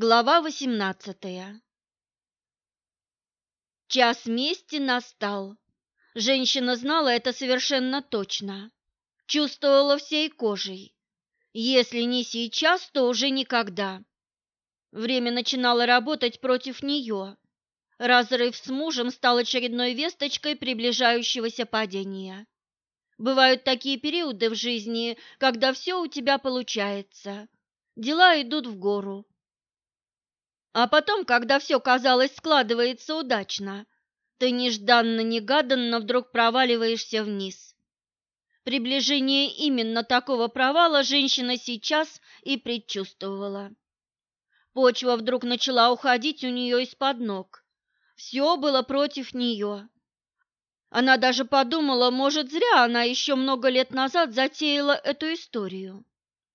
Глава восемнадцатая Час мести настал. Женщина знала это совершенно точно, чувствовала всей кожей. Если не сейчас, то уже никогда. Время начинало работать против нее. Разрыв с мужем стал очередной весточкой приближающегося падения. Бывают такие периоды в жизни, когда все у тебя получается. Дела идут в гору. А потом, когда все, казалось, складывается удачно, ты нежданно-негаданно вдруг проваливаешься вниз. Приближение именно такого провала женщина сейчас и предчувствовала. Почва вдруг начала уходить у нее из-под ног. Все было против нее. Она даже подумала, может, зря она еще много лет назад затеяла эту историю.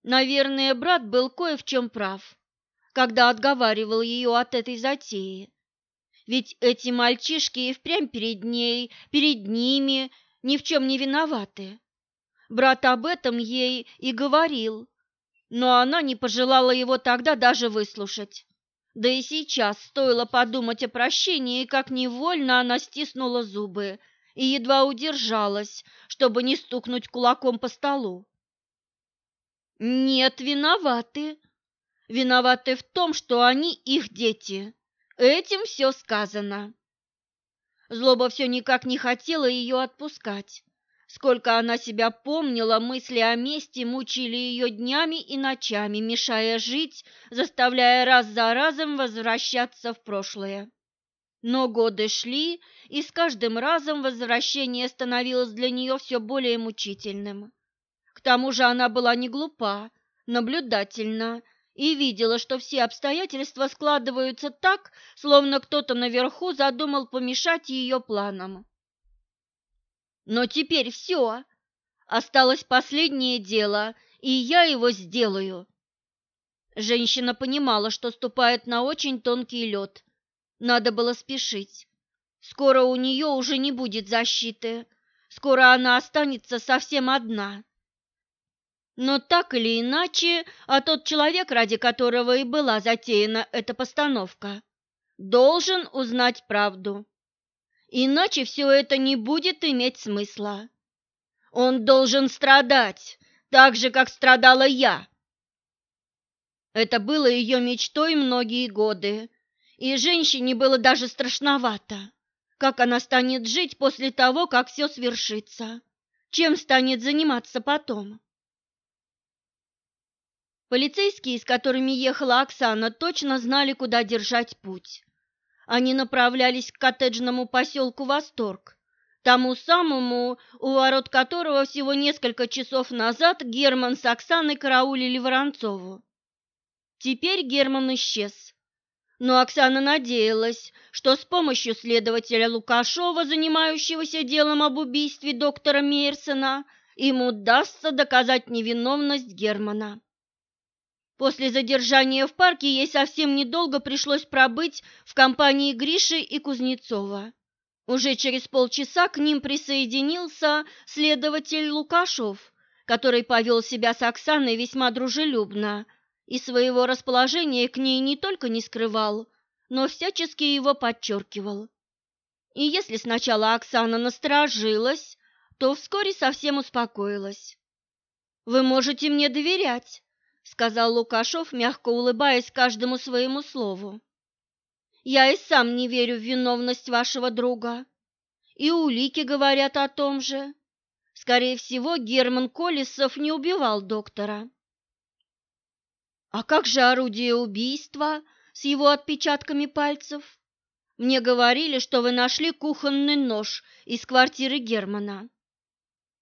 Наверное, брат был кое в чем прав, когда отговаривал ее от этой затеи. Ведь эти мальчишки и впрямь перед ней, перед ними ни в чем не виноваты. Брат об этом ей и говорил, но она не пожелала его тогда даже выслушать. Да и сейчас стоило подумать о прощении, как невольно она стиснула зубы и едва удержалась, чтобы не стукнуть кулаком по столу. Нет, виноваты. Виноваты в том, что они их дети. Этим все сказано. Злоба все никак не хотела ее отпускать. Сколько она себя помнила, мысли о мести мучили ее днями и ночами, мешая жить, заставляя раз за разом возвращаться в прошлое. Но годы шли, и с каждым разом возвращение становилось для нее все более мучительным. К тому же она была не глупа, наблюдательна и видела, что все обстоятельства складываются так, словно кто-то наверху задумал помешать ее планам. Но теперь все. Осталось последнее дело, и я его сделаю. Женщина понимала, что ступает на очень тонкий лед. Надо было спешить. Скоро у нее уже не будет защиты. Скоро она останется совсем одна. Но так или иначе, а тот человек, ради которого и была затеяна эта постановка, должен узнать правду. Иначе все это не будет иметь смысла. Он должен страдать, так же, как страдала я. Это было ее мечтой многие годы, и женщине было даже страшновато, как она станет жить после того, как все свершится, чем станет заниматься потом. Полицейские, с которыми ехала Оксана, точно знали, куда держать путь. Они направлялись к коттеджному поселку Восторг, тому самому, у ворот которого всего несколько часов назад Герман с Оксаной караулили Воронцову. Теперь Герман исчез. Но Оксана надеялась, что с помощью следователя Лукашова, занимающегося делом об убийстве доктора Мейерсона, им удастся доказать невиновность Германа. После задержания в парке ей совсем недолго пришлось пробыть в компании Гриши и Кузнецова. Уже через полчаса к ним присоединился следователь Лукашов, который повел себя с Оксаной весьма дружелюбно и своего расположения к ней не только не скрывал, но всячески его подчеркивал. И если сначала Оксана насторожилась, то вскоре совсем успокоилась. «Вы можете мне доверять», сказал Лукашов, мягко улыбаясь каждому своему слову. Я и сам не верю в виновность вашего друга. И улики говорят о том же. Скорее всего, Герман Колесов не убивал доктора. А как же орудие убийства с его отпечатками пальцев? Мне говорили, что вы нашли кухонный нож из квартиры Германа.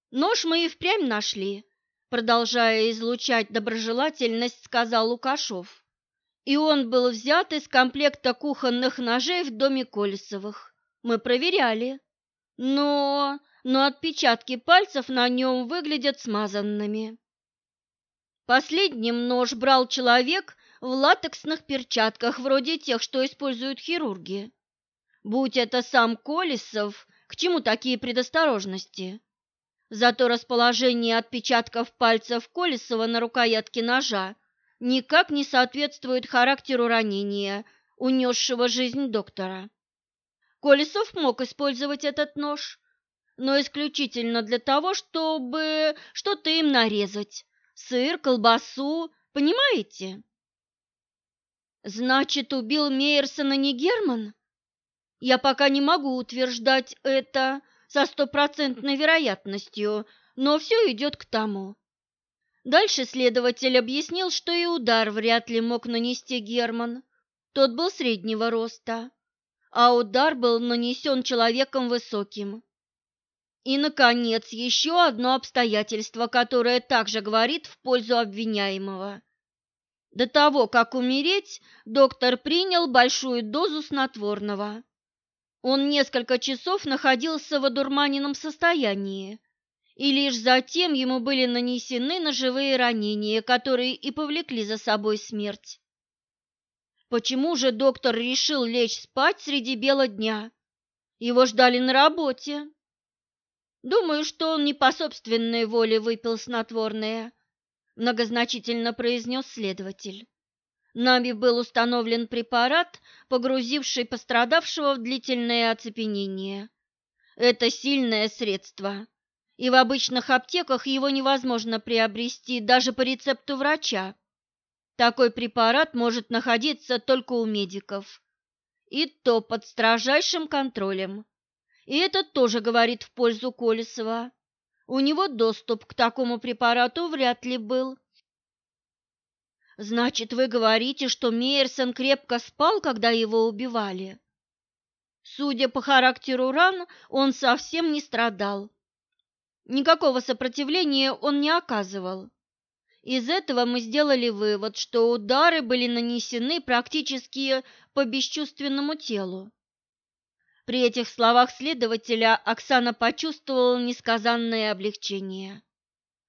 Нож мы и впрямь нашли, продолжая излучать доброжелательность, сказал Лукашов. И он был взят из комплекта кухонных ножей в доме Колесовых. Мы проверяли. Но... но отпечатки пальцев на нем выглядят смазанными. Последним нож брал человек в латексных перчатках, вроде тех, что используют хирурги. Будь это сам Колесов, к чему такие предосторожности? Зато расположение отпечатков пальцев Колесова на рукоятке ножа никак не соответствует характеру ранения, унесшего жизнь доктора. Колесов мог использовать этот нож, но исключительно для того, чтобы что-то им нарезать. Сыр, колбасу, понимаете? Значит, убил Мейерсона не Герман? Я пока не могу утверждать это со стопроцентной вероятностью, но все идет к тому. Дальше следователь объяснил, что и удар вряд ли мог нанести Герман. Тот был среднего роста, а удар был нанесен человеком высоким. И, наконец, еще одно обстоятельство, которое также говорит в пользу обвиняемого. До того, как умереть, доктор принял большую дозу снотворного. Он несколько часов находился в одурманенном состоянии, и лишь затем ему были нанесены ножевые ранения, которые и повлекли за собой смерть. Почему же доктор решил лечь спать среди бела дня? Его ждали на работе. Думаю, что он не по собственной воле выпил снотворное, многозначительно произнес следователь. Нами был установлен препарат, погрузивший пострадавшего в длительное оцепенение. Это сильное средство, и в обычных аптеках его невозможно приобрести даже по рецепту врача. Такой препарат может находиться только у медиков, и то под строжайшим контролем. И это тоже говорит в пользу Колесова. У него доступ к такому препарату вряд ли был. Значит, вы говорите, что Мейерсон крепко спал, когда его убивали? Судя по характеру ран, он совсем не страдал. Никакого сопротивления он не оказывал. Из этого мы сделали вывод, что удары были нанесены практически по бесчувственному телу. При этих словах следователя Оксана почувствовала несказанное облегчение.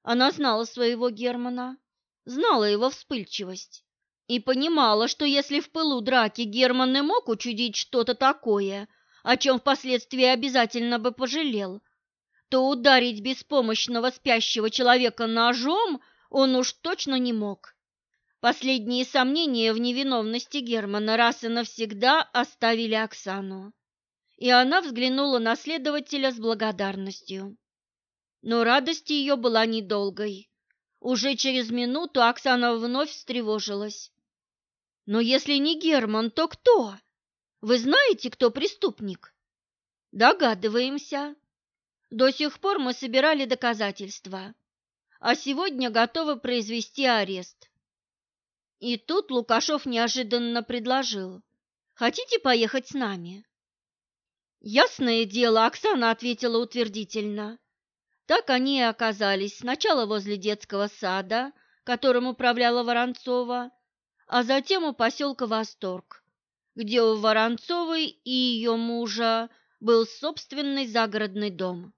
Она знала своего Германа, знала его вспыльчивость и понимала, что если в пылу драки Герман и мог учудить что-то такое, о чем впоследствии обязательно бы пожалел, то ударить беспомощного спящего человека ножом он уж точно не мог. Последние сомнения в невиновности Германа раз и навсегда оставили Оксану и она взглянула на следователя с благодарностью. Но радость ее была недолгой. Уже через минуту Оксана вновь встревожилась. «Но если не Герман, то кто? Вы знаете, кто преступник?» «Догадываемся. До сих пор мы собирали доказательства, а сегодня готовы произвести арест». И тут Лукашов неожиданно предложил. «Хотите поехать с нами?» Ясное дело, Оксана ответила утвердительно. Так они и оказались сначала возле детского сада, которым управляла Воронцова, а затем у поселка Восторг, где у Воронцовой и ее мужа был собственный загородный дом.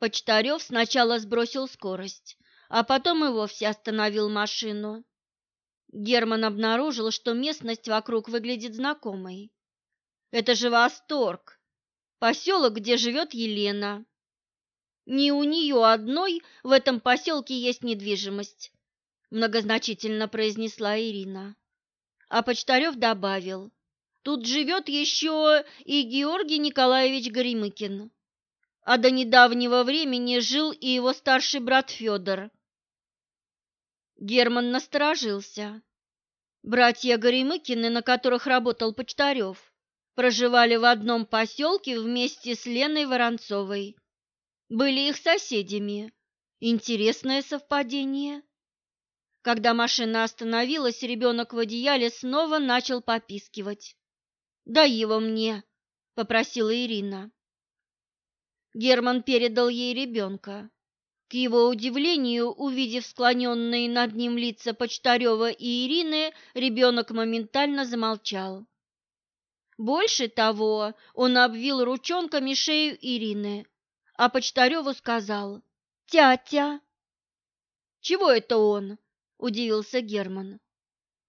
Почтарев сначала сбросил скорость, а потом и вовсе остановил машину. Герман обнаружил, что местность вокруг выглядит знакомой. Это же Восторг, поселок, где живет Елена. Не у нее одной в этом поселке есть недвижимость, многозначительно произнесла Ирина. А Почтарев добавил, тут живет еще и Георгий Николаевич Горемыкин. А до недавнего времени жил и его старший брат Федор. Герман насторожился. Братья Горемыкины, на которых работал Почтарев, проживали в одном поселке вместе с Леной Воронцовой. Были их соседями. Интересное совпадение. Когда машина остановилась, ребенок в одеяле снова начал попискивать. «Дай его мне», — попросила Ирина. Герман передал ей ребенка. К его удивлению, увидев склоненные над ним лица Почтарева и Ирины, ребенок моментально замолчал. Больше того, он обвил ручонками шею Ирины, а Почтареву сказал «Тятя». «Чего это он?» – удивился Герман.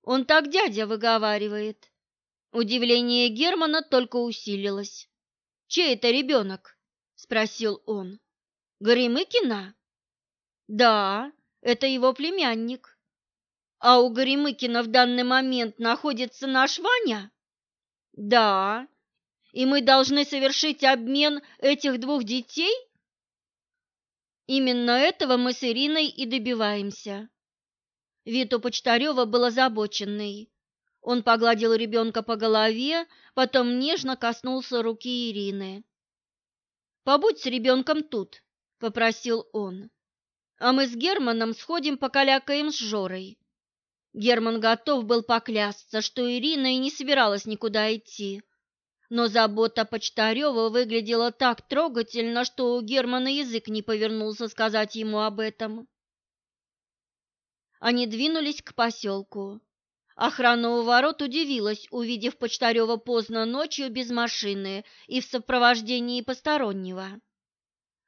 «Он так дядя выговаривает». Удивление Германа только усилилось. «Чей это ребенок?» – спросил он. «Горемыкина?» Да, это его племянник. А у Горемыкина в данный момент находится наш Ваня? Да. И мы должны совершить обмен этих двух детей? Именно этого мы с Ириной и добиваемся. Вид у Почтарева был озабоченный. Он погладил ребенка по голове, потом нежно коснулся руки Ирины. «Побудь с ребенком тут», — попросил он. «А мы с Германом сходим покалякаем с Жорой». Герман готов был поклясться, что Ирина и не собиралась никуда идти. Но забота Почтарева выглядела так трогательно, что у Германа язык не повернулся сказать ему об этом. Они двинулись к поселку. Охрана у ворот удивилась, увидев Почтарева поздно ночью без машины и в сопровождении постороннего.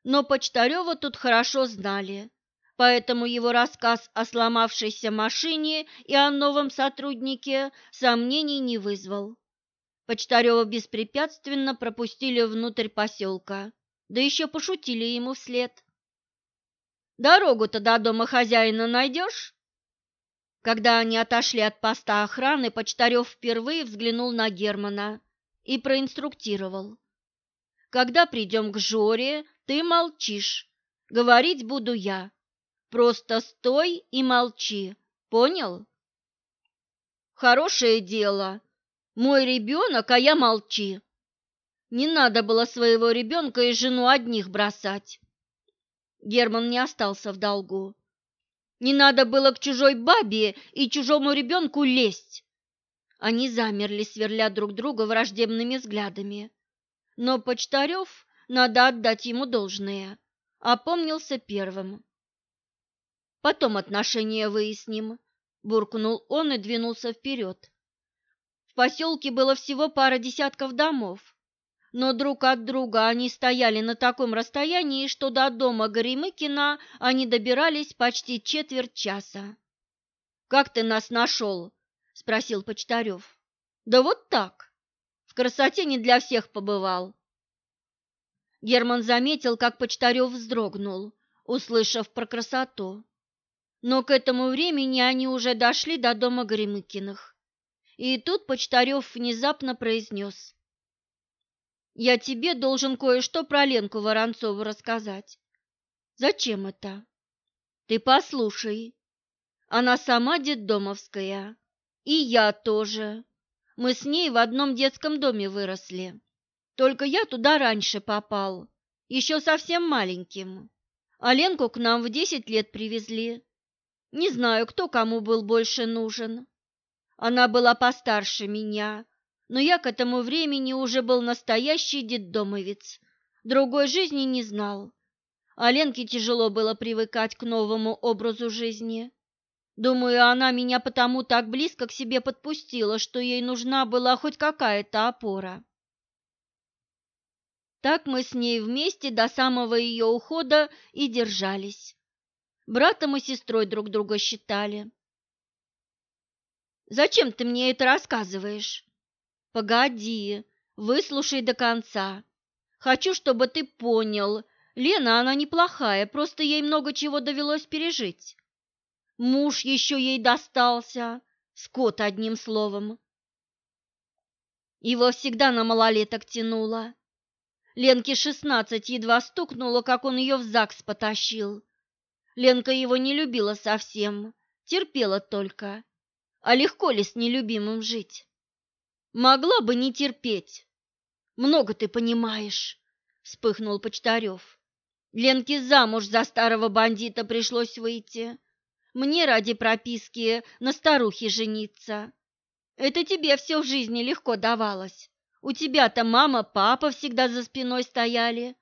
Но Почтарева тут хорошо знали, поэтому его рассказ о сломавшейся машине и о новом сотруднике сомнений не вызвал. Почтарева беспрепятственно пропустили внутрь поселка, да еще пошутили ему вслед. «Дорогу-то до дома хозяина найдешь?» Когда они отошли от поста охраны, Почтарев впервые взглянул на Германа и проинструктировал. «Когда придем к Жоре, ты молчишь. Говорить буду я. Просто стой и молчи. Понял?» «Хорошее дело. Мой ребенок, а я молчи. Не надо было своего ребенка и жену одних бросать». Герман не остался в долгу. Не надо было к чужой бабе и чужому ребенку лезть. Они замерли, сверля друг друга враждебными взглядами. Но Почтарев, надо отдать ему должное, опомнился первым. «Потом отношения выясним», – буркнул он и двинулся вперед. В поселке было всего пара десятков домов но друг от друга они стояли на таком расстоянии, что до дома Горемыкина они добирались почти четверть часа. «Как ты нас нашел?» – спросил Почтарев. «Да вот так. В красоте не для всех побывал». Герман заметил, как Почтарев вздрогнул, услышав про красоту. Но к этому времени они уже дошли до дома Горемыкиных. И тут Почтарев внезапно произнес – я тебе должен кое-что про Ленку Воронцову рассказать. Зачем это? Ты послушай. Она сама детдомовская. И я тоже. Мы с ней в одном детском доме выросли. Только я туда раньше попал, еще совсем маленьким. А Ленку к нам в десять лет привезли. Не знаю, кто кому был больше нужен. Она была постарше меня, но я к этому времени уже был настоящий детдомовец, другой жизни не знал. А Ленке тяжело было привыкать к новому образу жизни. Думаю, она меня потому так близко к себе подпустила, что ей нужна была хоть какая-то опора. Так мы с ней вместе до самого ее ухода и держались. Братом и сестрой друг друга считали. «Зачем ты мне это рассказываешь?» Погоди, выслушай до конца. Хочу, чтобы ты понял, Лена, она неплохая, просто ей много чего довелось пережить. Муж еще ей достался, скот одним словом. Его всегда на малолеток тянуло. Ленке шестнадцать едва стукнуло, как он ее в ЗАГС потащил. Ленка его не любила совсем, терпела только. А легко ли с нелюбимым жить? Могла бы не терпеть. Много ты понимаешь, вспыхнул Почтарев. Ленке замуж за старого бандита пришлось выйти. Мне ради прописки на старухе жениться. Это тебе все в жизни легко давалось. У тебя-то мама, папа всегда за спиной стояли.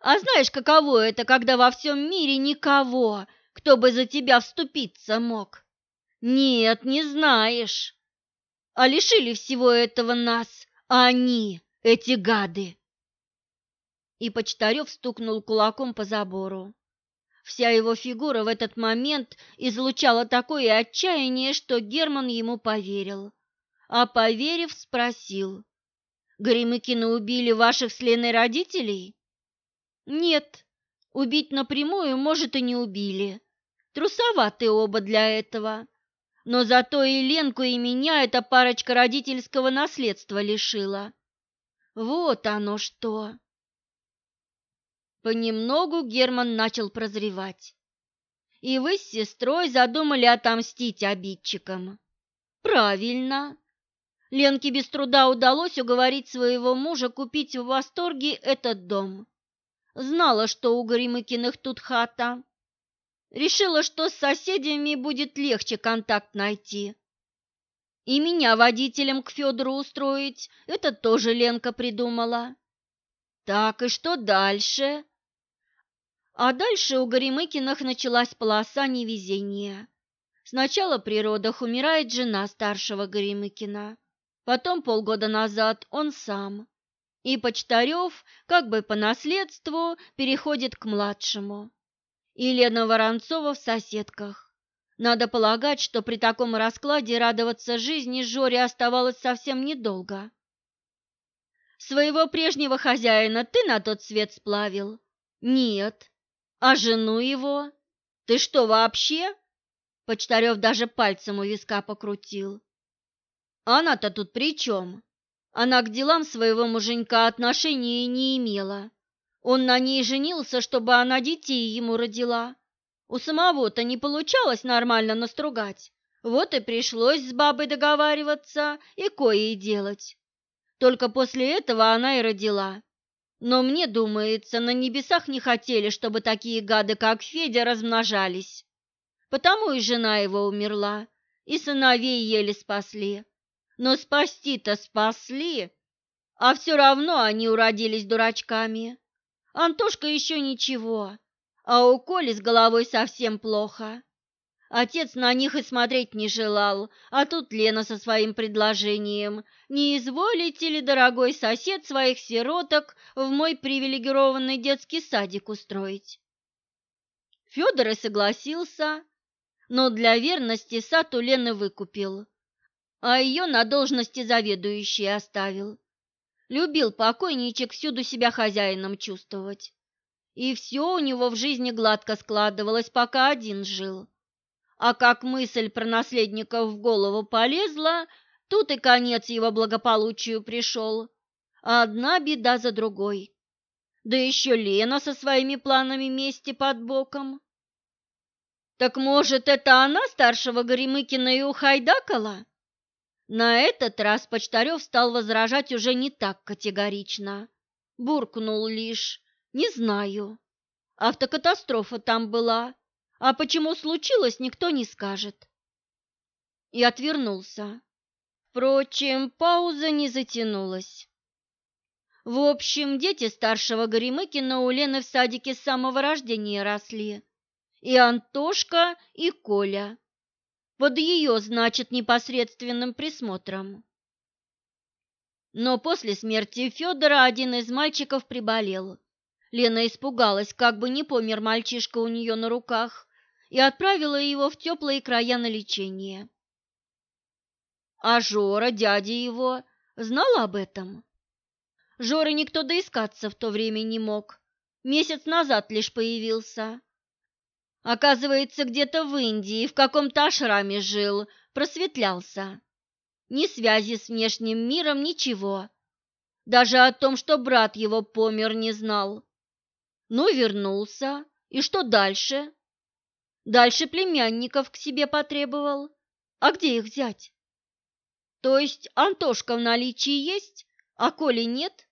А знаешь, каково это, когда во всем мире никого, кто бы за тебя вступиться мог? Нет, не знаешь а лишили всего этого нас, а они, эти гады. И Почтарев стукнул кулаком по забору. Вся его фигура в этот момент излучала такое отчаяние, что Герман ему поверил. А поверив, спросил, «Горемыкины убили ваших с Леной родителей?» «Нет, убить напрямую, может, и не убили. Трусоваты оба для этого. Но зато и Ленку, и меня эта парочка родительского наследства лишила. Вот оно что. Понемногу Герман начал прозревать. И вы с сестрой задумали отомстить обидчикам. Правильно. Ленке без труда удалось уговорить своего мужа купить в восторге этот дом. Знала, что у Горемыкиных тут хата. Решила, что с соседями будет легче контакт найти. И меня водителем к Федору устроить, это тоже Ленка придумала. Так, и что дальше? А дальше у Горемыкиных началась полоса невезения. Сначала при родах умирает жена старшего Горемыкина, потом полгода назад он сам. И Почтарев, как бы по наследству, переходит к младшему. И Лена Воронцова в соседках. Надо полагать, что при таком раскладе радоваться жизни Жоре оставалось совсем недолго. Своего прежнего хозяина ты на тот свет сплавил? Нет. А жену его? Ты что, вообще? Почтарев даже пальцем у виска покрутил. Она-то тут при чем? Она к делам своего муженька отношения не имела. Он на ней женился, чтобы она детей ему родила. У самого-то не получалось нормально настругать. Вот и пришлось с бабой договариваться и кое делать. Только после этого она и родила. Но мне думается, на небесах не хотели, чтобы такие гады, как Федя, размножались. Потому и жена его умерла, и сыновей еле спасли. Но спасти-то спасли, а все равно они уродились дурачками. Антошка еще ничего, а у Коли с головой совсем плохо. Отец на них и смотреть не желал, а тут Лена со своим предложением. Не изволите ли, дорогой сосед, своих сироток в мой привилегированный детский садик устроить? Федор и согласился, но для верности сад у Лены выкупил, а ее на должности заведующей оставил. Любил покойничек всюду себя хозяином чувствовать. И все у него в жизни гладко складывалось, пока один жил. А как мысль про наследников в голову полезла, тут и конец его благополучию пришел. Одна беда за другой. Да еще Лена со своими планами мести под боком. Так может, это она старшего Горемыкина и ухайдакала? На этот раз Почтарев стал возражать уже не так категорично. Буркнул лишь «не знаю». Автокатастрофа там была, а почему случилось, никто не скажет. И отвернулся. Впрочем, пауза не затянулась. В общем, дети старшего Горемыкина у Лены в садике с самого рождения росли. И Антошка, и Коля. Под ее, значит, непосредственным присмотром. Но после смерти Федора один из мальчиков приболел. Лена испугалась, как бы не помер мальчишка у нее на руках, и отправила его в теплые края на лечение. А Жора, дядя его, знал об этом? Жоры никто доискаться в то время не мог. Месяц назад лишь появился. Оказывается, где-то в Индии, в каком-то ашраме жил, просветлялся. Ни связи с внешним миром, ничего. Даже о том, что брат его помер, не знал. Ну, вернулся. И что дальше? Дальше племянников к себе потребовал. А где их взять? То есть Антошка в наличии есть, а Коли нет?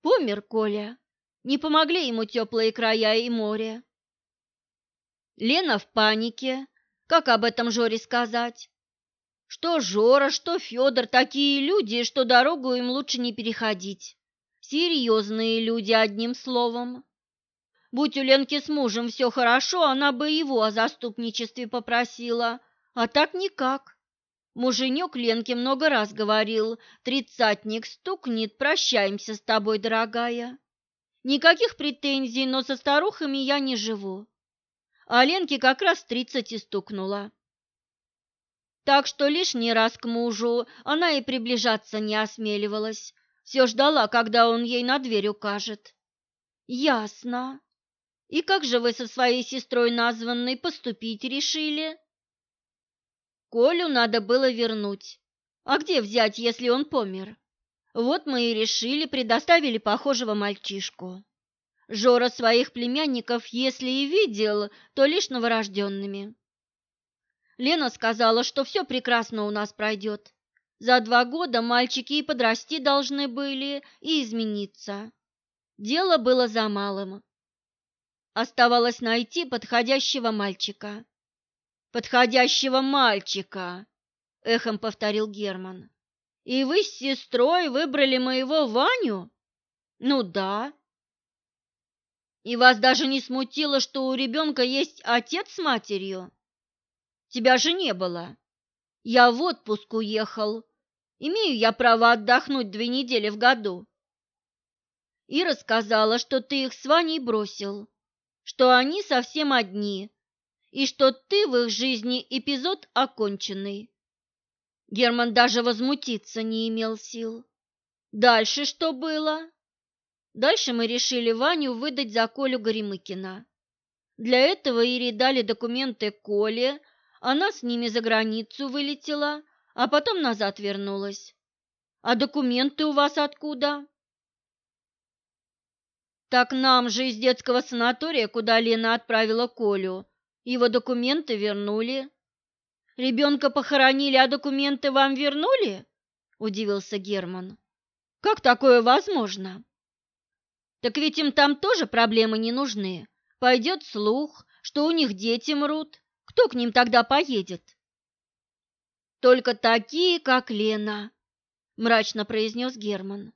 Помер Коля. Не помогли ему теплые края и море. Лена в панике. Как об этом Жоре сказать? Что Жора, что Федор такие люди, что дорогу им лучше не переходить. Серьезные люди, одним словом. Будь у Ленки с мужем все хорошо, она бы его о заступничестве попросила, а так никак. Муженек Ленке много раз говорил, тридцатник стукнет, прощаемся с тобой, дорогая. Никаких претензий, но со старухами я не живу. А Ленке как раз тридцать и стукнула. Так что лишний раз к мужу она и приближаться не осмеливалась, все ждала, когда он ей на дверь укажет. Ясно. И как же вы со своей сестрой названной поступить решили? Колю надо было вернуть. А где взять, если он помер? Вот мы и решили, предоставили похожего мальчишку. Жора своих племянников, если и видел, то лишь новорожденными. Лена сказала, что все прекрасно у нас пройдет. За два года мальчики и подрасти должны были, и измениться. Дело было за малым. Оставалось найти подходящего мальчика. «Подходящего мальчика!» — эхом повторил Герман. «И вы с сестрой выбрали моего Ваню?» «Ну да», и вас даже не смутило, что у ребенка есть отец с матерью? Тебя же не было. Я в отпуск уехал. Имею я право отдохнуть две недели в году. Ира сказала, что ты их с Ваней бросил, что они совсем одни, и что ты в их жизни эпизод оконченный. Герман даже возмутиться не имел сил. Дальше что было? Дальше мы решили Ваню выдать за Колю Горемыкина. Для этого Ире дали документы Коле, она с ними за границу вылетела, а потом назад вернулась. А документы у вас откуда? Так нам же из детского санатория, куда Лена отправила Колю, его документы вернули. Ребенка похоронили, а документы вам вернули? Удивился Герман. Как такое возможно? Так ведь им там тоже проблемы не нужны. Пойдет слух, что у них дети мрут. Кто к ним тогда поедет? Только такие, как Лена, мрачно произнес Герман.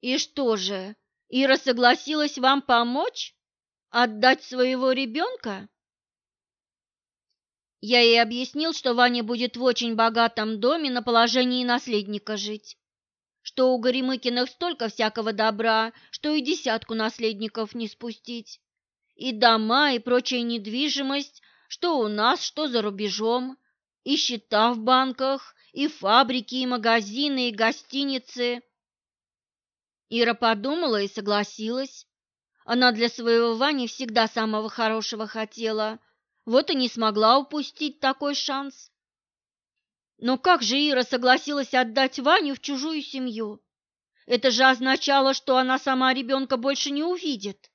И что же, Ира согласилась вам помочь? Отдать своего ребенка? Я ей объяснил, что Ваня будет в очень богатом доме на положении наследника жить что у Горемыкиных столько всякого добра, что и десятку наследников не спустить. И дома, и прочая недвижимость, что у нас, что за рубежом, и счета в банках, и фабрики, и магазины, и гостиницы. Ира подумала и согласилась. Она для своего Вани всегда самого хорошего хотела, вот и не смогла упустить такой шанс. Но как же Ира согласилась отдать Ваню в чужую семью? Это же означало, что она сама ребенка больше не увидит.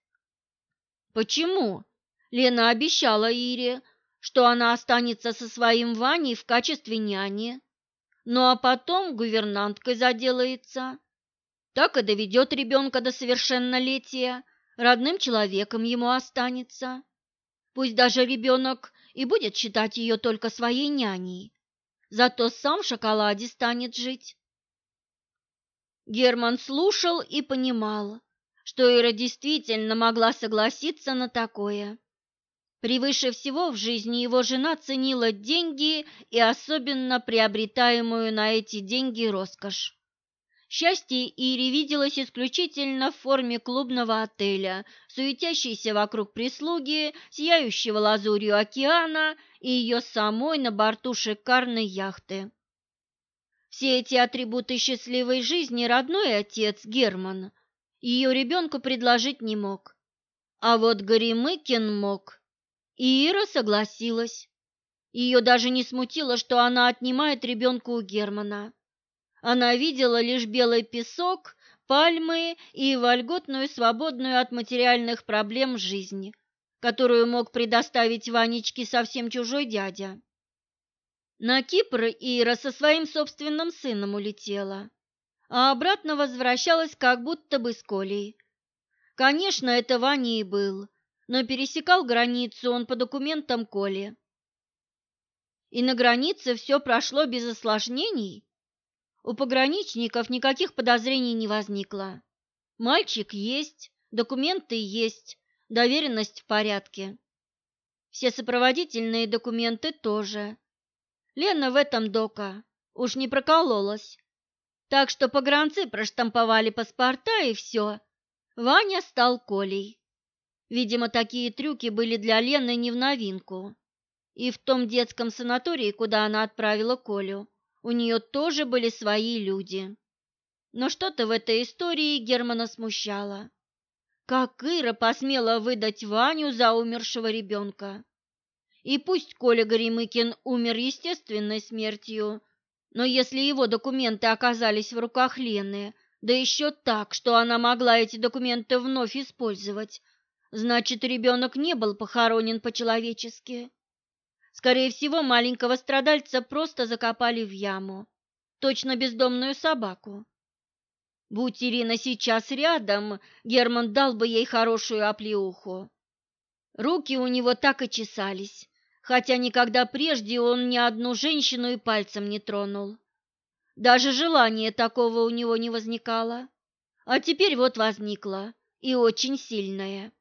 Почему? Лена обещала Ире, что она останется со своим Ваней в качестве няни. Ну а потом гувернанткой заделается. Так и доведет ребенка до совершеннолетия, родным человеком ему останется. Пусть даже ребенок и будет считать ее только своей няней зато сам в шоколаде станет жить. Герман слушал и понимал, что Ира действительно могла согласиться на такое. Превыше всего в жизни его жена ценила деньги и особенно приобретаемую на эти деньги роскошь. Счастье Ире виделось исключительно в форме клубного отеля, суетящейся вокруг прислуги, сияющего лазурью океана и ее самой на борту шикарной яхты. Все эти атрибуты счастливой жизни родной отец Герман ее ребенку предложить не мог. А вот Горемыкин мог. И Ира согласилась. Ее даже не смутило, что она отнимает ребенка у Германа. Она видела лишь белый песок, пальмы и вольготную, свободную от материальных проблем жизнь, которую мог предоставить Ванечке совсем чужой дядя. На Кипр Ира со своим собственным сыном улетела, а обратно возвращалась как будто бы с Колей. Конечно, это Ваня и был, но пересекал границу он по документам Коли. И на границе все прошло без осложнений, у пограничников никаких подозрений не возникло. Мальчик есть, документы есть, доверенность в порядке. Все сопроводительные документы тоже. Лена в этом дока, уж не прокололась. Так что погранцы проштамповали паспорта и все. Ваня стал Колей. Видимо, такие трюки были для Лены не в новинку. И в том детском санатории, куда она отправила Колю, у нее тоже были свои люди. Но что-то в этой истории Германа смущало. Как Ира посмела выдать Ваню за умершего ребенка. И пусть Коля Горемыкин умер естественной смертью, но если его документы оказались в руках Лены, да еще так, что она могла эти документы вновь использовать, значит, ребенок не был похоронен по-человечески. Скорее всего, маленького страдальца просто закопали в яму, точно бездомную собаку. Будь Ирина сейчас рядом, Герман дал бы ей хорошую оплеуху. Руки у него так и чесались, хотя никогда прежде он ни одну женщину и пальцем не тронул. Даже желания такого у него не возникало. А теперь вот возникло, и очень сильное.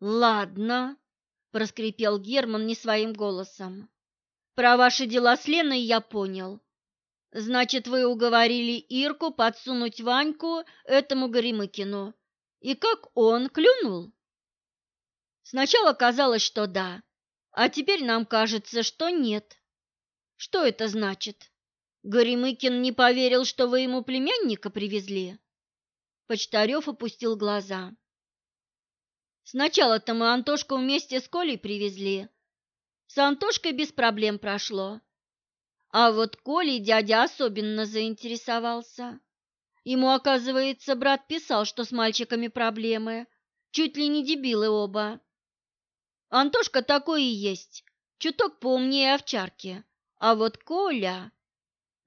«Ладно», — проскрипел Герман не своим голосом. «Про ваши дела с Леной я понял. Значит, вы уговорили Ирку подсунуть Ваньку этому Горемыкину. И как он клюнул?» Сначала казалось, что да, а теперь нам кажется, что нет. Что это значит? Горемыкин не поверил, что вы ему племянника привезли? Почтарев опустил глаза. Сначала-то мы Антошку вместе с Колей привезли. С Антошкой без проблем прошло. А вот Колей дядя особенно заинтересовался. Ему, оказывается, брат писал, что с мальчиками проблемы. Чуть ли не дебилы оба. Антошка такой и есть, чуток поумнее овчарки. А вот Коля,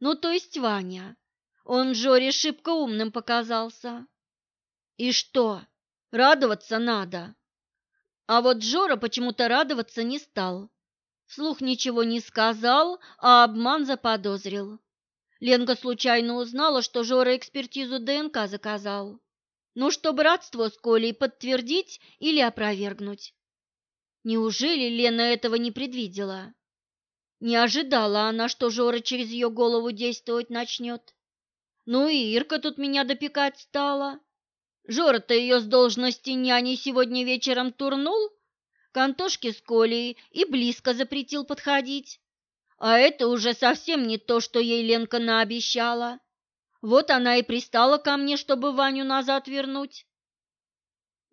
ну то есть Ваня, он Жоре шибко умным показался. И что, радоваться надо. А вот Жора почему-то радоваться не стал. Слух ничего не сказал, а обман заподозрил. Ленка случайно узнала, что Жора экспертизу ДНК заказал. Ну, чтобы родство с Колей подтвердить или опровергнуть. Неужели Лена этого не предвидела? Не ожидала она, что Жора через ее голову действовать начнет. Ну и Ирка тут меня допекать стала. Жора-то ее с должности няни сегодня вечером турнул, к Антошке с Колей и близко запретил подходить. А это уже совсем не то, что ей Ленка наобещала. Вот она и пристала ко мне, чтобы Ваню назад вернуть.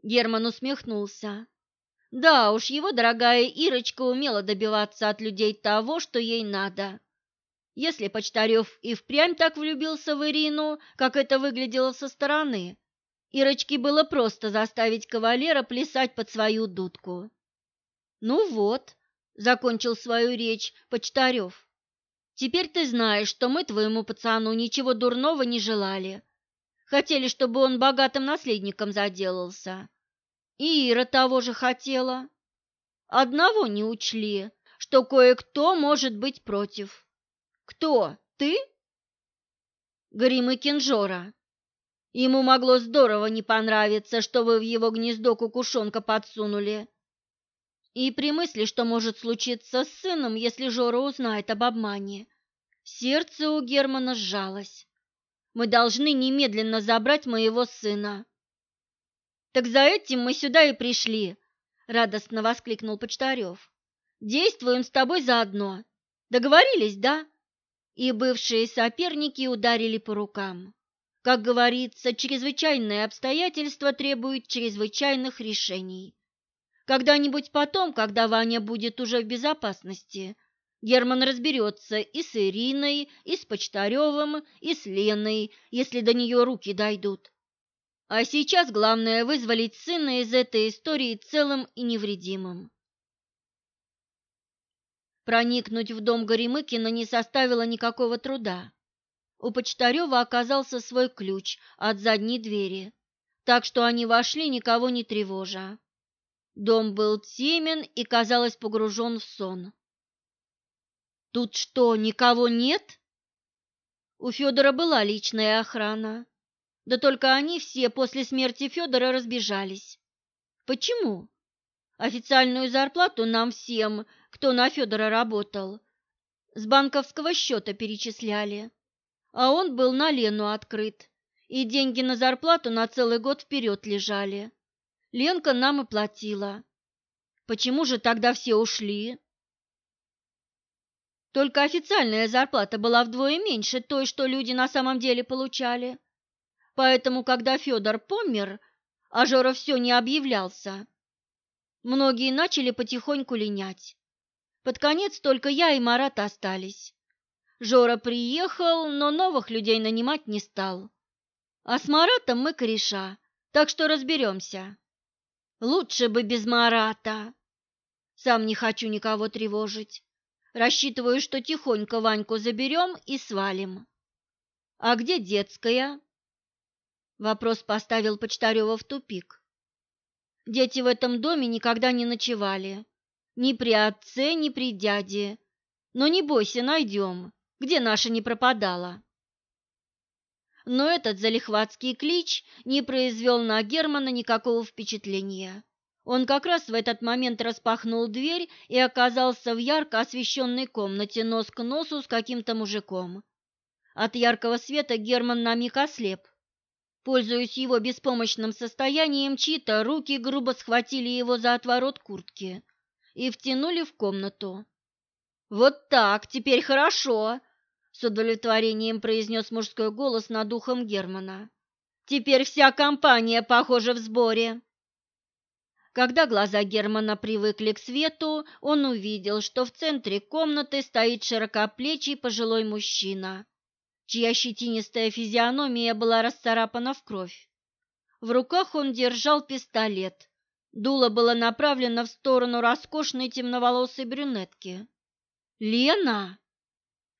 Герман усмехнулся. Да уж, его дорогая Ирочка умела добиваться от людей того, что ей надо. Если Почтарев и впрямь так влюбился в Ирину, как это выглядело со стороны, Ирочке было просто заставить кавалера плясать под свою дудку. «Ну вот», — закончил свою речь Почтарев, — «теперь ты знаешь, что мы твоему пацану ничего дурного не желали. Хотели, чтобы он богатым наследником заделался. И Ира того же хотела. Одного не учли, что кое-кто может быть против. Кто? Ты? Гримы Кинжора. Ему могло здорово не понравиться, что вы в его гнездо кукушонка подсунули. И при мысли, что может случиться с сыном, если Жора узнает об обмане, сердце у Германа сжалось. Мы должны немедленно забрать моего сына. «Так за этим мы сюда и пришли!» — радостно воскликнул Почтарев. «Действуем с тобой заодно. Договорились, да?» И бывшие соперники ударили по рукам. Как говорится, чрезвычайные обстоятельства требуют чрезвычайных решений. Когда-нибудь потом, когда Ваня будет уже в безопасности, Герман разберется и с Ириной, и с Почтаревым, и с Леной, если до нее руки дойдут. А сейчас главное вызволить сына из этой истории целым и невредимым. Проникнуть в дом Горемыкина не составило никакого труда. У Почтарева оказался свой ключ от задней двери, так что они вошли, никого не тревожа. Дом был темен и, казалось, погружен в сон. «Тут что, никого нет?» У Федора была личная охрана. Да только они все после смерти Федора разбежались. Почему? Официальную зарплату нам всем, кто на Федора работал, с банковского счета перечисляли, а он был на Лену открыт, и деньги на зарплату на целый год вперед лежали. Ленка нам и платила. Почему же тогда все ушли? Только официальная зарплата была вдвое меньше той, что люди на самом деле получали. Поэтому, когда Федор помер, а Жора все не объявлялся. Многие начали потихоньку линять. Под конец только я и Марат остались. Жора приехал, но новых людей нанимать не стал. А с Маратом мы кореша, так что разберемся. Лучше бы без Марата. Сам не хочу никого тревожить. Рассчитываю, что тихонько Ваньку заберем и свалим. А где детская? Вопрос поставил Почтарева в тупик. Дети в этом доме никогда не ночевали. Ни при отце, ни при дяде. Но не бойся, найдем, где наша не пропадала. Но этот залихватский клич не произвел на Германа никакого впечатления. Он как раз в этот момент распахнул дверь и оказался в ярко освещенной комнате нос к носу с каким-то мужиком. От яркого света Герман на миг ослеп. Пользуясь его беспомощным состоянием, чьи-то руки грубо схватили его за отворот куртки и втянули в комнату. «Вот так, теперь хорошо!» С удовлетворением произнес мужской голос над ухом Германа. Теперь вся компания, похоже, в сборе. Когда глаза Германа привыкли к свету, он увидел, что в центре комнаты стоит широкоплечий пожилой мужчина, чья щетинистая физиономия была расцарапана в кровь. В руках он держал пистолет. Дуло было направлено в сторону роскошной темноволосой брюнетки. «Лена!»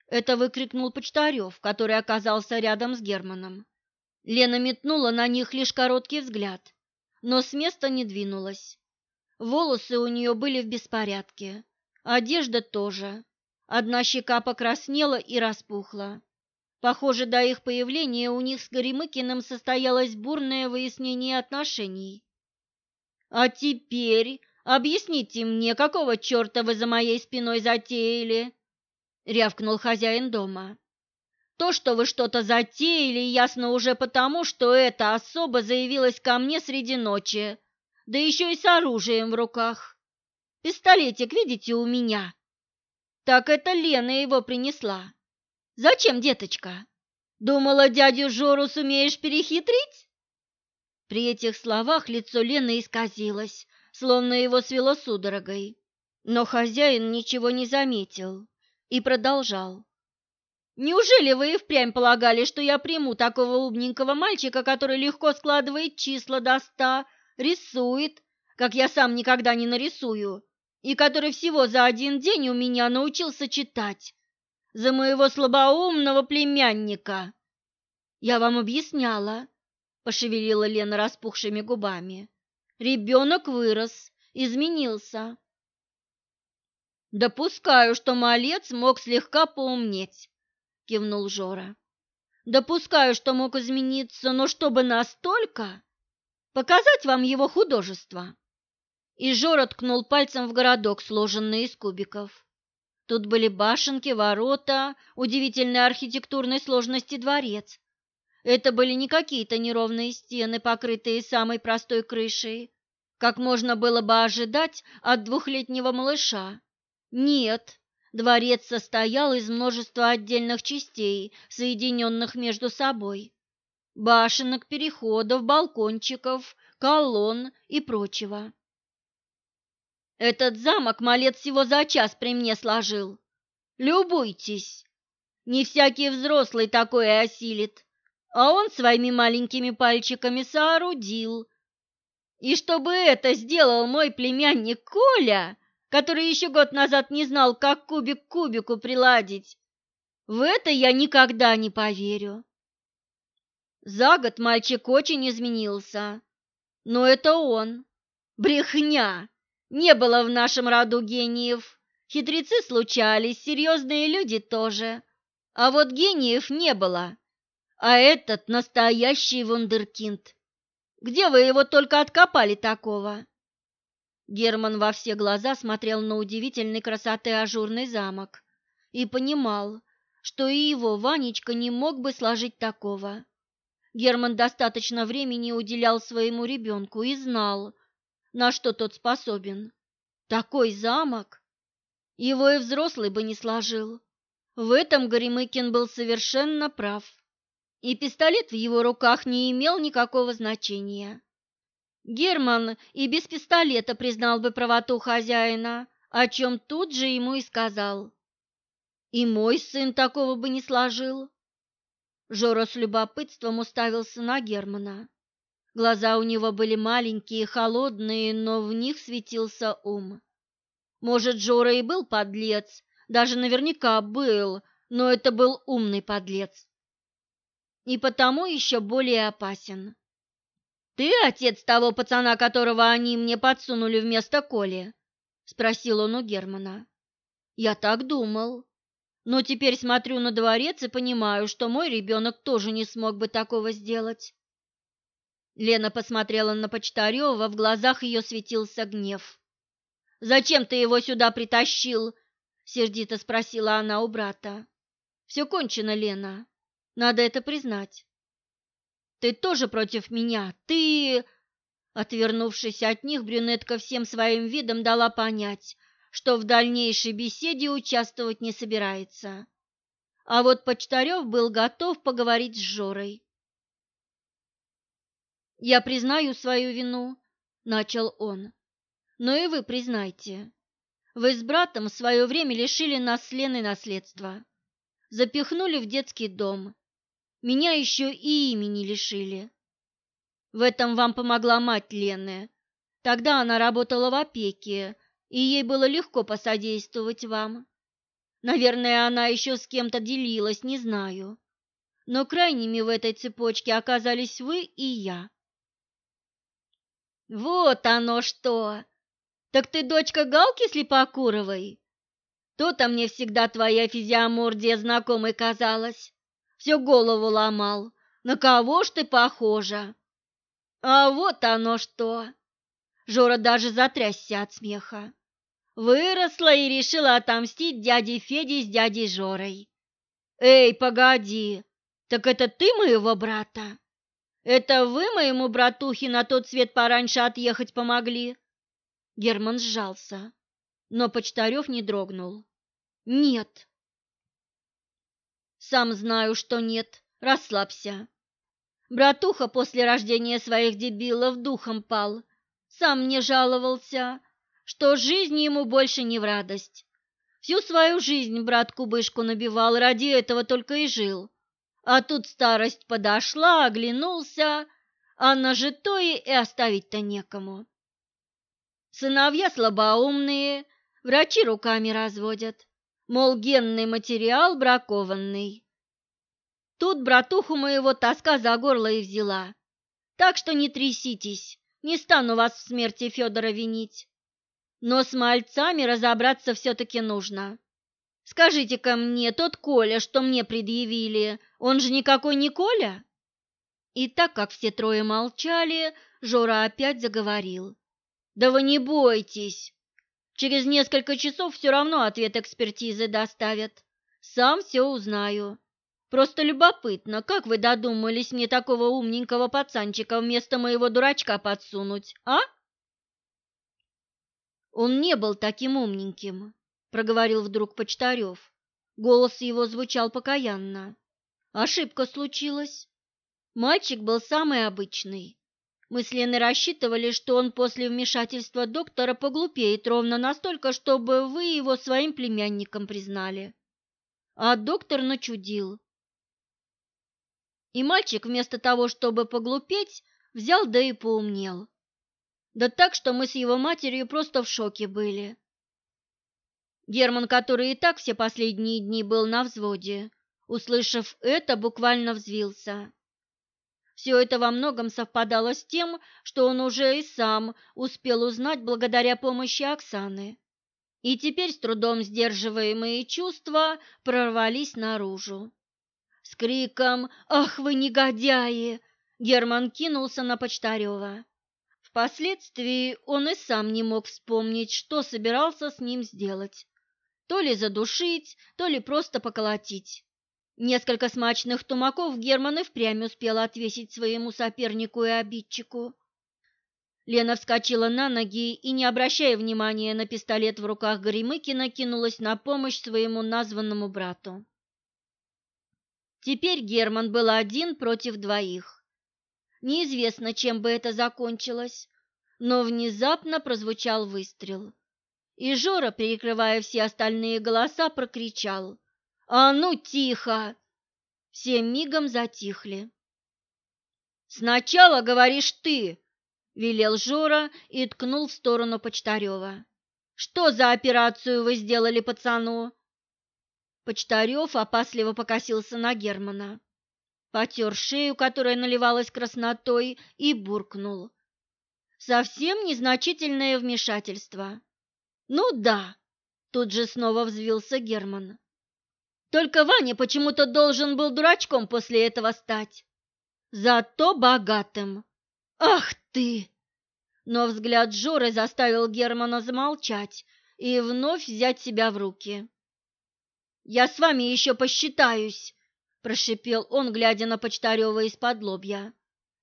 Это выкрикнул Почтарев, который оказался рядом с Германом. Лена метнула на них лишь короткий взгляд, но с места не двинулась. Волосы у нее были в беспорядке, одежда тоже. Одна щека покраснела и распухла. Похоже, до их появления у них с Горемыкиным состоялось бурное выяснение отношений. «А теперь объясните мне, какого черта вы за моей спиной затеяли?» — рявкнул хозяин дома. «То, что вы что-то затеяли, ясно уже потому, что эта особа заявилась ко мне среди ночи, да еще и с оружием в руках. Пистолетик, видите, у меня. Так это Лена его принесла. Зачем, деточка? Думала, дядю Жору сумеешь перехитрить?» При этих словах лицо Лены исказилось, словно его свело судорогой. Но хозяин ничего не заметил и продолжал. «Неужели вы и впрямь полагали, что я приму такого умненького мальчика, который легко складывает числа до ста, рисует, как я сам никогда не нарисую, и который всего за один день у меня научился читать? За моего слабоумного племянника!» «Я вам объясняла», — пошевелила Лена распухшими губами. «Ребенок вырос, изменился, «Допускаю, что малец мог слегка поумнеть», — кивнул Жора. «Допускаю, что мог измениться, но чтобы настолько? Показать вам его художество?» И Жора ткнул пальцем в городок, сложенный из кубиков. Тут были башенки, ворота, удивительной архитектурной сложности дворец. Это были не какие-то неровные стены, покрытые самой простой крышей, как можно было бы ожидать от двухлетнего малыша. Нет, дворец состоял из множества отдельных частей, соединенных между собой. Башенок, переходов, балкончиков, колонн и прочего. Этот замок малец всего за час при мне сложил. Любуйтесь. Не всякий взрослый такое осилит, а он своими маленькими пальчиками соорудил. И чтобы это сделал мой племянник Коля, который еще год назад не знал, как кубик к кубику приладить. В это я никогда не поверю. За год мальчик очень изменился. Но это он. Брехня. Не было в нашем роду гениев. Хитрецы случались, серьезные люди тоже. А вот гениев не было. А этот настоящий вундеркинд. Где вы его только откопали такого? Герман во все глаза смотрел на удивительной красоты ажурный замок и понимал, что и его Ванечка не мог бы сложить такого. Герман достаточно времени уделял своему ребенку и знал, на что тот способен. Такой замок его и взрослый бы не сложил. В этом Горемыкин был совершенно прав, и пистолет в его руках не имел никакого значения. Герман и без пистолета признал бы правоту хозяина, о чем тут же ему и сказал. И мой сын такого бы не сложил. Жора с любопытством уставился на Германа. Глаза у него были маленькие, холодные, но в них светился ум. Может, Жора и был подлец, даже наверняка был, но это был умный подлец. И потому еще более опасен. «Ты отец того пацана, которого они мне подсунули вместо Коли?» — спросил он у Германа. «Я так думал. Но теперь смотрю на дворец и понимаю, что мой ребенок тоже не смог бы такого сделать». Лена посмотрела на Почтарева, в глазах ее светился гнев. «Зачем ты его сюда притащил?» — сердито спросила она у брата. «Все кончено, Лена. Надо это признать. Ты тоже против меня. Ты...» Отвернувшись от них, брюнетка всем своим видом дала понять, что в дальнейшей беседе участвовать не собирается. А вот Почтарев был готов поговорить с Жорой. «Я признаю свою вину», — начал он. «Но и вы признайте. Вы с братом в свое время лишили нас с Леной наследства, запихнули в детский дом, меня еще и имени лишили. В этом вам помогла мать Лены. Тогда она работала в опеке, и ей было легко посодействовать вам. Наверное, она еще с кем-то делилась, не знаю. Но крайними в этой цепочке оказались вы и я. Вот оно что! Так ты дочка Галки Слепокуровой? То-то мне всегда твоя физиомордия знакомой казалась все голову ломал. На кого ж ты похожа? А вот оно что! Жора даже затрясся от смеха. Выросла и решила отомстить дяде Феде с дядей Жорой. Эй, погоди, так это ты моего брата? Это вы моему братухе на тот свет пораньше отъехать помогли? Герман сжался, но Почтарев не дрогнул. Нет, сам знаю, что нет. Расслабься. Братуха после рождения своих дебилов духом пал. Сам мне жаловался, что жизнь ему больше не в радость. Всю свою жизнь брат кубышку набивал, ради этого только и жил. А тут старость подошла, оглянулся, а на житое и оставить-то некому. Сыновья слабоумные, врачи руками разводят мол, генный материал бракованный. Тут братуху моего тоска за горло и взяла. Так что не тряситесь, не стану вас в смерти Федора винить. Но с мальцами разобраться все-таки нужно. Скажите-ка мне, тот Коля, что мне предъявили, он же никакой не Коля? И так как все трое молчали, Жора опять заговорил. «Да вы не бойтесь, Через несколько часов все равно ответ экспертизы доставят. Сам все узнаю. Просто любопытно, как вы додумались мне такого умненького пацанчика вместо моего дурачка подсунуть, а? Он не был таким умненьким, проговорил вдруг Почтарев. Голос его звучал покаянно. Ошибка случилась. Мальчик был самый обычный, мы с Леной рассчитывали, что он после вмешательства доктора поглупеет ровно настолько, чтобы вы его своим племянником признали. А доктор начудил. И мальчик вместо того, чтобы поглупеть, взял да и поумнел. Да так, что мы с его матерью просто в шоке были. Герман, который и так все последние дни был на взводе, услышав это, буквально взвился. Все это во многом совпадало с тем, что он уже и сам успел узнать благодаря помощи Оксаны. И теперь с трудом сдерживаемые чувства прорвались наружу. С криком «Ах вы негодяи!» Герман кинулся на Почтарева. Впоследствии он и сам не мог вспомнить, что собирался с ним сделать. То ли задушить, то ли просто поколотить. Несколько смачных тумаков Герман и впрямь успел отвесить своему сопернику и обидчику. Лена вскочила на ноги и, не обращая внимания на пистолет в руках Горемыкина, кинулась на помощь своему названному брату. Теперь Герман был один против двоих. Неизвестно, чем бы это закончилось, но внезапно прозвучал выстрел. И Жора, перекрывая все остальные голоса, прокричал «А ну, тихо!» Все мигом затихли. «Сначала говоришь ты!» – велел Жора и ткнул в сторону Почтарева. «Что за операцию вы сделали пацану?» Почтарев опасливо покосился на Германа, потер шею, которая наливалась краснотой, и буркнул. «Совсем незначительное вмешательство». «Ну да», – тут же снова взвился Герман. «Только Ваня почему-то должен был дурачком после этого стать. Зато богатым. Ах ты!» Но взгляд Жоры заставил Германа замолчать и вновь взять себя в руки. «Я с вами еще посчитаюсь», – прошипел он, глядя на Почтарева из-под лобья.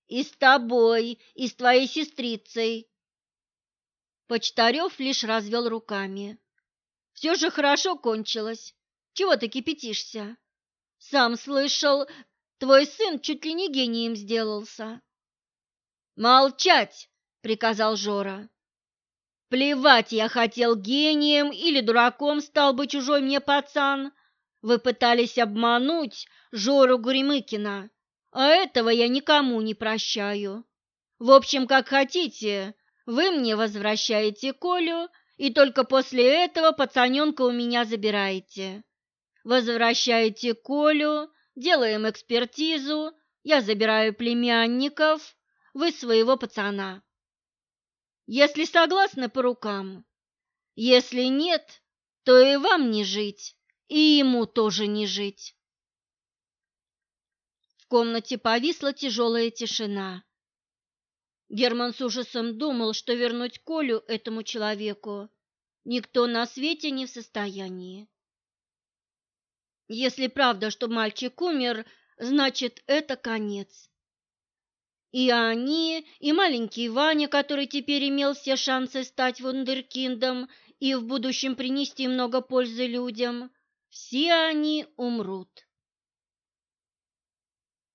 «И с тобой, и с твоей сестрицей». Почтарев лишь развел руками. «Все же хорошо кончилось. Чего ты кипятишься? Сам слышал, твой сын чуть ли не гением сделался». «Молчать!» – приказал Жора. Плевать я хотел гением или дураком стал бы чужой мне пацан. Вы пытались обмануть Жору Гуремыкина, а этого я никому не прощаю. В общем, как хотите, вы мне возвращаете Колю, и только после этого пацаненка у меня забираете. Возвращаете Колю, делаем экспертизу, я забираю племянников, вы своего пацана. Если согласны по рукам. Если нет, то и вам не жить, и ему тоже не жить. В комнате повисла тяжелая тишина. Герман с ужасом думал, что вернуть Колю этому человеку никто на свете не в состоянии. Если правда, что мальчик умер, значит, это конец. И они, и маленький Ваня, который теперь имел все шансы стать вундеркиндом и в будущем принести много пользы людям, все они умрут.